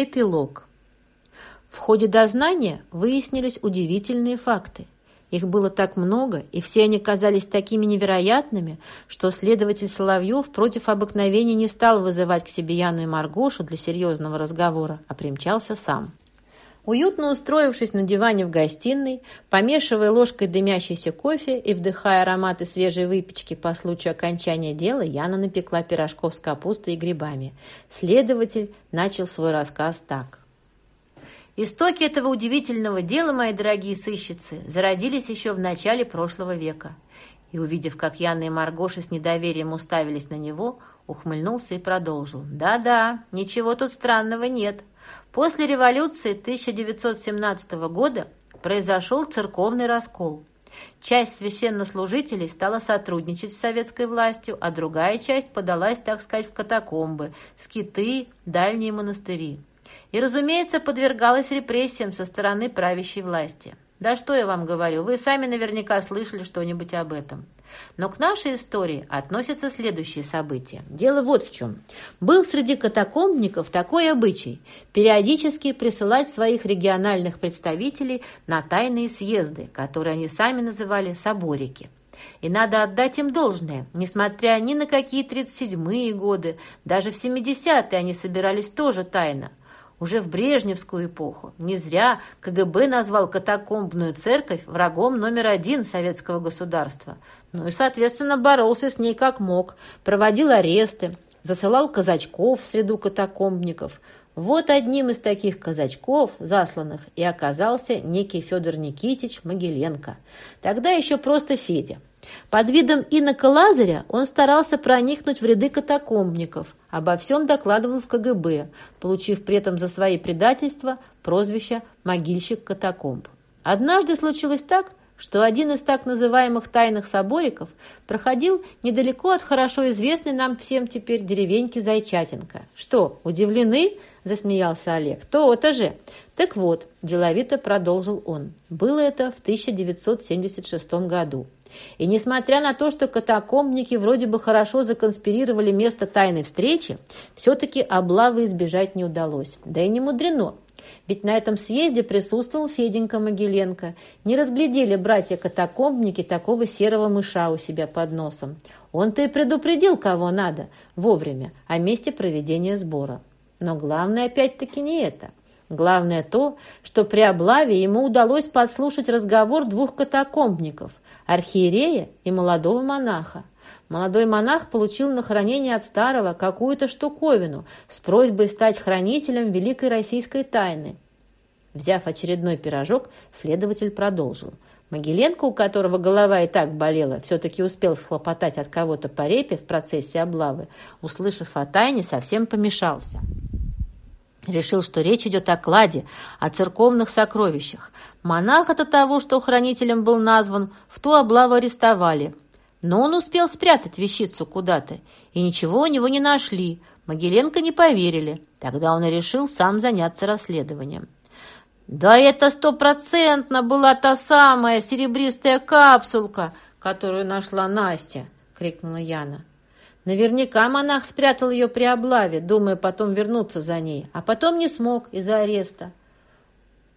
Эпилог. В ходе дознания выяснились удивительные факты. Их было так много, и все они казались такими невероятными, что следователь Соловьев против обыкновения не стал вызывать к себе Яну и Маргошу для серьезного разговора, а примчался сам. Уютно устроившись на диване в гостиной, помешивая ложкой дымящийся кофе и вдыхая ароматы свежей выпечки по случаю окончания дела, Яна напекла пирожков с капустой и грибами. Следователь начал свой рассказ так. Истоки этого удивительного дела, мои дорогие сыщицы, зародились еще в начале прошлого века. И, увидев, как Яна и Маргоша с недоверием уставились на него, ухмыльнулся и продолжил. «Да-да, ничего тут странного нет. После революции 1917 года произошел церковный раскол. Часть священнослужителей стала сотрудничать с советской властью, а другая часть подалась, так сказать, в катакомбы, скиты, дальние монастыри. И, разумеется, подвергалась репрессиям со стороны правящей власти. Да что я вам говорю, вы сами наверняка слышали что-нибудь об этом. Но к нашей истории относятся следующие события. Дело вот в чем. Был среди катакомбников такой обычай – периодически присылать своих региональных представителей на тайные съезды, которые они сами называли «соборики». И надо отдать им должное. Несмотря ни на какие 37-е годы, даже в 70-е они собирались тоже тайно уже в Брежневскую эпоху. Не зря КГБ назвал катакомбную церковь врагом номер один советского государства. Ну и, соответственно, боролся с ней как мог, проводил аресты, засылал казачков в среду катакомбников. Вот одним из таких казачков, засланных, и оказался некий Федор Никитич Могиленко. Тогда еще просто Федя. Под видом инока Лазаря он старался проникнуть в ряды катакомбников, обо всем докладывал в КГБ, получив при этом за свои предательства прозвище «могильщик катакомб». Однажды случилось так, что один из так называемых тайных собориков проходил недалеко от хорошо известной нам всем теперь деревеньки Зайчатинка. «Что, удивлены?» – засмеялся Олег. «То-то же!» «Так вот», – деловито продолжил он, – «было это в 1976 году». И несмотря на то, что катакомбники вроде бы хорошо законспирировали место тайной встречи, все-таки облавы избежать не удалось. Да и не мудрено. Ведь на этом съезде присутствовал Феденька Могиленко. Не разглядели братья-катакомбники такого серого мыша у себя под носом. Он-то и предупредил, кого надо, вовремя, о месте проведения сбора. Но главное опять-таки не это. Главное то, что при облаве ему удалось подслушать разговор двух катакомбников – архиерея и молодого монаха. Молодой монах получил на хранение от старого какую-то штуковину с просьбой стать хранителем великой российской тайны. Взяв очередной пирожок, следователь продолжил. Могиленко, у которого голова и так болела, все-таки успел схлопотать от кого-то по репе в процессе облавы, услышав о тайне, совсем помешался. Решил, что речь идет о кладе, о церковных сокровищах. Монаха-то того, что хранителем был назван, в ту облаву арестовали. Но он успел спрятать вещицу куда-то, и ничего у него не нашли. Могиленко не поверили. Тогда он и решил сам заняться расследованием. «Да это стопроцентно была та самая серебристая капсулка, которую нашла Настя!» — крикнула Яна. Наверняка монах спрятал ее при облаве, думая потом вернуться за ней, а потом не смог из-за ареста.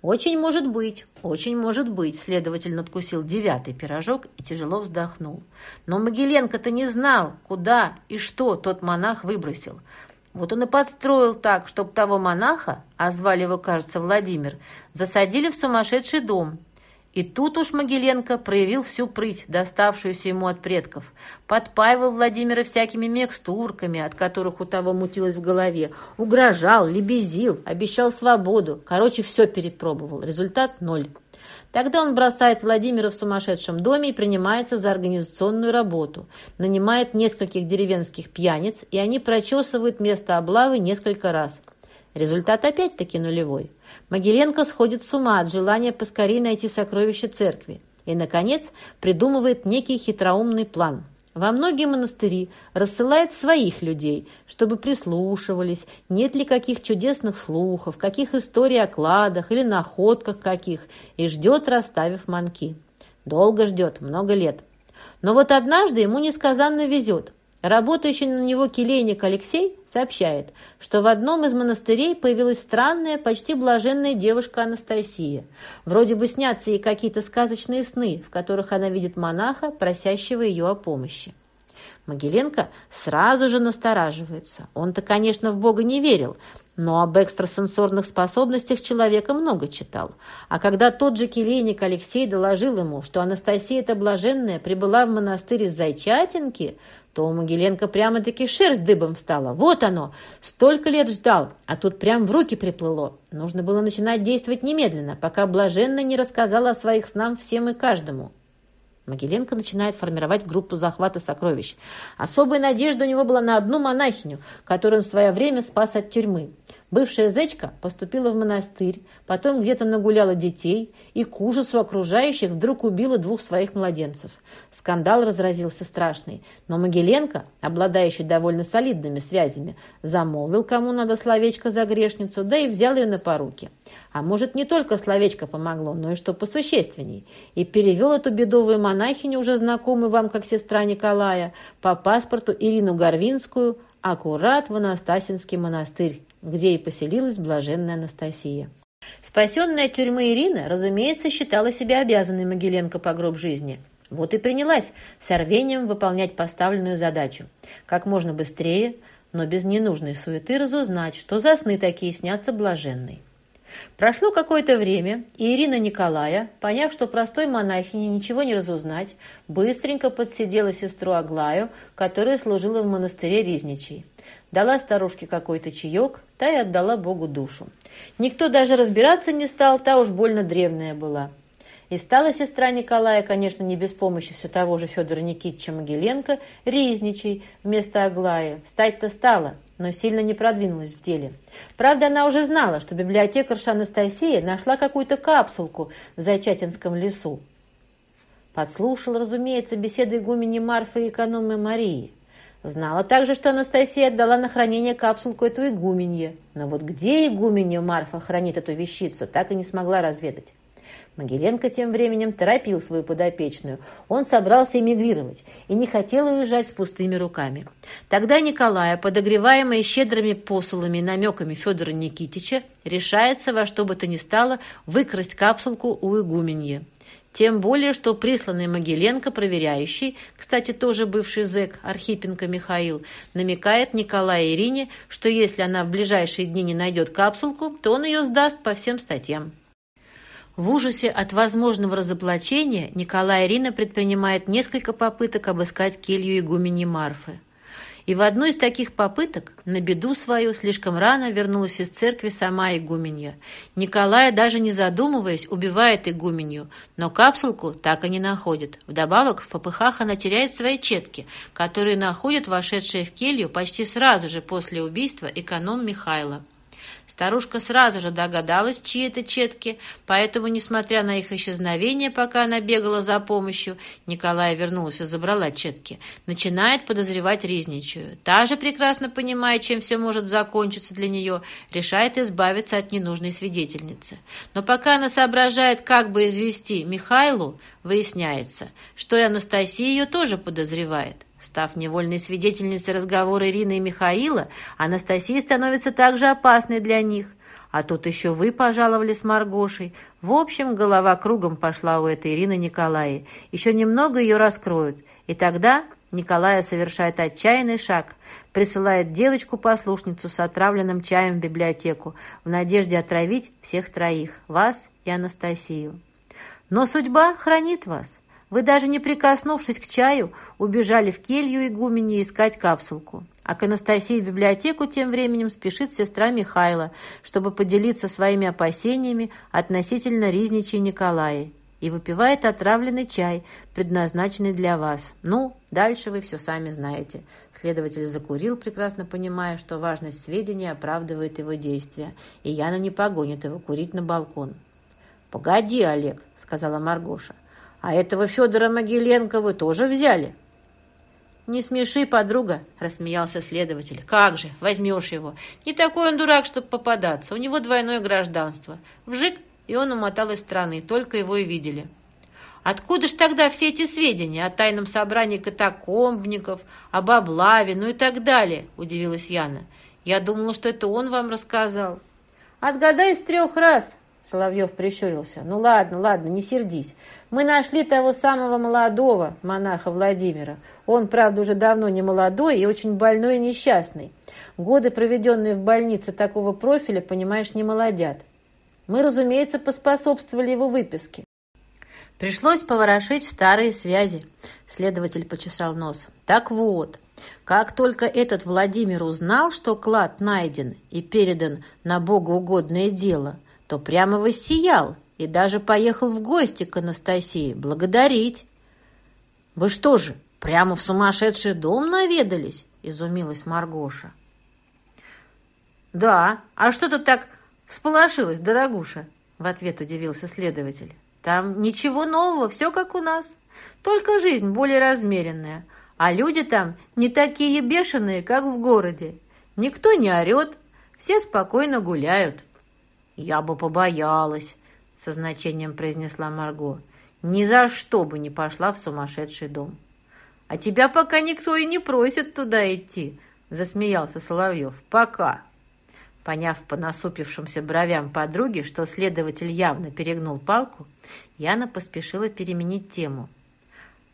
«Очень может быть, очень может быть», — следователь надкусил девятый пирожок и тяжело вздохнул. Но Могиленко-то не знал, куда и что тот монах выбросил. Вот он и подстроил так, чтобы того монаха, а звали его, кажется, Владимир, засадили в сумасшедший дом, и тут уж Могиленко проявил всю прыть, доставшуюся ему от предков. Подпаивал Владимира всякими микстурками, от которых у того мутилось в голове. Угрожал, лебезил, обещал свободу. Короче, все перепробовал. Результат – ноль. Тогда он бросает Владимира в сумасшедшем доме и принимается за организационную работу. Нанимает нескольких деревенских пьяниц, и они прочесывают место облавы несколько раз. Результат опять-таки нулевой. Могиленко сходит с ума от желания поскорее найти сокровища церкви и, наконец, придумывает некий хитроумный план. Во многие монастыри рассылает своих людей, чтобы прислушивались, нет ли каких чудесных слухов, каких историй о кладах или находках каких, и ждет, расставив манки. Долго ждет, много лет. Но вот однажды ему несказанно везет. Работающий на него келейник Алексей сообщает, что в одном из монастырей появилась странная, почти блаженная девушка Анастасия. Вроде бы снятся ей какие-то сказочные сны, в которых она видит монаха, просящего ее о помощи. Могиленко сразу же настораживается. Он-то, конечно, в Бога не верил, но об экстрасенсорных способностях человека много читал. А когда тот же келейник Алексей доложил ему, что Анастасия-то блаженная прибыла в монастырь из Зайчатинки, то у Могиленко прямо-таки шерсть дыбом встала. Вот оно! Столько лет ждал, а тут прям в руки приплыло. Нужно было начинать действовать немедленно, пока блаженная не рассказала о своих снах всем и каждому. Могиленко начинает формировать группу захвата сокровищ. Особая надежда у него была на одну монахиню, которую он в свое время спас от тюрьмы. Бывшая зечка поступила в монастырь, потом где-то нагуляла детей и к ужасу окружающих вдруг убила двух своих младенцев. Скандал разразился страшный, но Могиленко, обладающий довольно солидными связями, замолвил, кому надо словечко за грешницу, да и взял ее на поруки. А может, не только словечко помогло, но и что посущественней. И перевел эту бедовую монахиню, уже знакомую вам как сестра Николая, по паспорту Ирину Горвинскую, аккурат в Анастасинский монастырь где и поселилась блаженная Анастасия. Спасенная от тюрьмы Ирина, разумеется, считала себя обязанной Могиленко по гроб жизни. Вот и принялась с рвением выполнять поставленную задачу. Как можно быстрее, но без ненужной суеты разузнать, что за сны такие снятся блаженной. Прошло какое-то время, и Ирина Николая, поняв, что простой монахине ничего не разузнать, быстренько подсидела сестру Аглаю, которая служила в монастыре Ризничей. Дала старушке какой-то чаек, та и отдала Богу душу. Никто даже разбираться не стал, та уж больно древняя была. И стала сестра Николая, конечно, не без помощи все того же Федора Никитича Могиленко, Ризничей вместо Аглаи. Стать-то стала, но сильно не продвинулась в деле. Правда, она уже знала, что библиотекарша Анастасия нашла какую-то капсулку в Зайчатинском лесу. Подслушал, разумеется, беседы игумени Марфы и экономы Марии. Знала также, что Анастасия отдала на хранение капсулку эту игуменье. Но вот где игуменья Марфа хранит эту вещицу, так и не смогла разведать. Могиленко тем временем торопил свою подопечную. Он собрался эмигрировать и не хотел уезжать с пустыми руками. Тогда Николая, подогреваемый щедрыми посулами и намеками Федора Никитича, решается во что бы то ни стало выкрасть капсулку у игуменьи. Тем более, что присланный Могиленко, проверяющий, кстати, тоже бывший зэк Архипенко Михаил, намекает Николае Ирине, что если она в ближайшие дни не найдет капсулку, то он ее сдаст по всем статьям. В ужасе от возможного разоблачения Николай Ирина предпринимает несколько попыток обыскать келью игумени Марфы. И в одну из таких попыток, на беду свою, слишком рано вернулась из церкви сама игуменья. Николая, даже не задумываясь, убивает игуменью, но капсулку так и не находит. Вдобавок, в попыхах она теряет свои четки, которые находят вошедшие в келью почти сразу же после убийства эконом Михайла. Старушка сразу же догадалась, чьи это четки, поэтому, несмотря на их исчезновение, пока она бегала за помощью, Николая вернулась и забрала четки, начинает подозревать Ризничую. Та же, прекрасно понимая, чем все может закончиться для нее, решает избавиться от ненужной свидетельницы. Но пока она соображает, как бы извести Михайлу, выясняется, что и Анастасия ее тоже подозревает. Став невольной свидетельницей разговора Ирины и Михаила, Анастасия становится также опасной для них. А тут еще вы пожаловали с Маргошей. В общем, голова кругом пошла у этой Ирины Николаи. Еще немного ее раскроют. И тогда Николая совершает отчаянный шаг. Присылает девочку-послушницу с отравленным чаем в библиотеку в надежде отравить всех троих, вас и Анастасию. Но судьба хранит вас. Вы даже не прикоснувшись к чаю, убежали в келью игумени искать капсулку. А к Анастасии в библиотеку тем временем спешит сестра Михайла, чтобы поделиться своими опасениями относительно Ризничей Николая и выпивает отравленный чай, предназначенный для вас. Ну, дальше вы все сами знаете. Следователь закурил, прекрасно понимая, что важность сведений оправдывает его действия, и Яна не погонит его курить на балкон. «Погоди, Олег», — сказала Маргоша. А этого Федора Могиленко вы тоже взяли?» «Не смеши, подруга», — рассмеялся следователь. «Как же, возьмешь его. Не такой он дурак, чтобы попадаться. У него двойное гражданство. Вжик, и он умотал из страны. Только его и видели». Откуда ж тогда все эти сведения о тайном собрании катакомбников, об облаве, ну и так далее?» – удивилась Яна. «Я думала, что это он вам рассказал». «Отгадай с трех раз!» – Соловьев прищурился. «Ну ладно, ладно, не сердись. Мы нашли того самого молодого монаха Владимира. Он, правда, уже давно не молодой и очень больной и несчастный. Годы, проведенные в больнице такого профиля, понимаешь, не молодят. Мы, разумеется, поспособствовали его выписке. Пришлось поворошить старые связи. Следователь почесал нос. Так вот, как только этот Владимир узнал, что клад найден и передан на богоугодное дело, то прямо воссиял и даже поехал в гости к Анастасии благодарить. «Вы что же, прямо в сумасшедший дом наведались?» – изумилась Маргоша. «Да, а что ты так всполошилась, дорогуша?» – в ответ удивился следователь. Там ничего нового, все как у нас. Только жизнь более размеренная. А люди там не такие бешеные, как в городе. Никто не орет, все спокойно гуляют. «Я бы побоялась», — со значением произнесла Марго. «Ни за что бы не пошла в сумасшедший дом». «А тебя пока никто и не просит туда идти», — засмеялся Соловьев. «Пока». Поняв по насупившимся бровям подруги, что следователь явно перегнул палку, Яна поспешила переменить тему.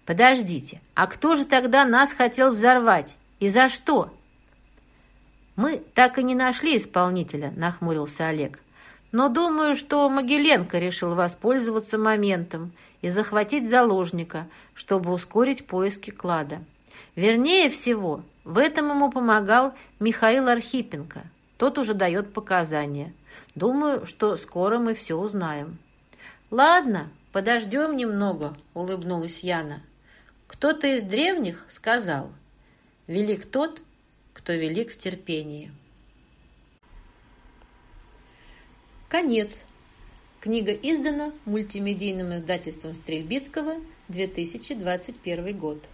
«Подождите, а кто же тогда нас хотел взорвать? И за что?» «Мы так и не нашли исполнителя», — нахмурился Олег. «Но думаю, что Могиленко решил воспользоваться моментом и захватить заложника, чтобы ускорить поиски клада. Вернее всего, в этом ему помогал Михаил Архипенко». Тот уже дает показания. Думаю, что скоро мы все узнаем». «Ладно, подождем немного», — улыбнулась Яна. «Кто-то из древних сказал, велик тот, кто велик в терпении». Конец. Книга издана мультимедийным издательством Стрельбицкого, 2021 год.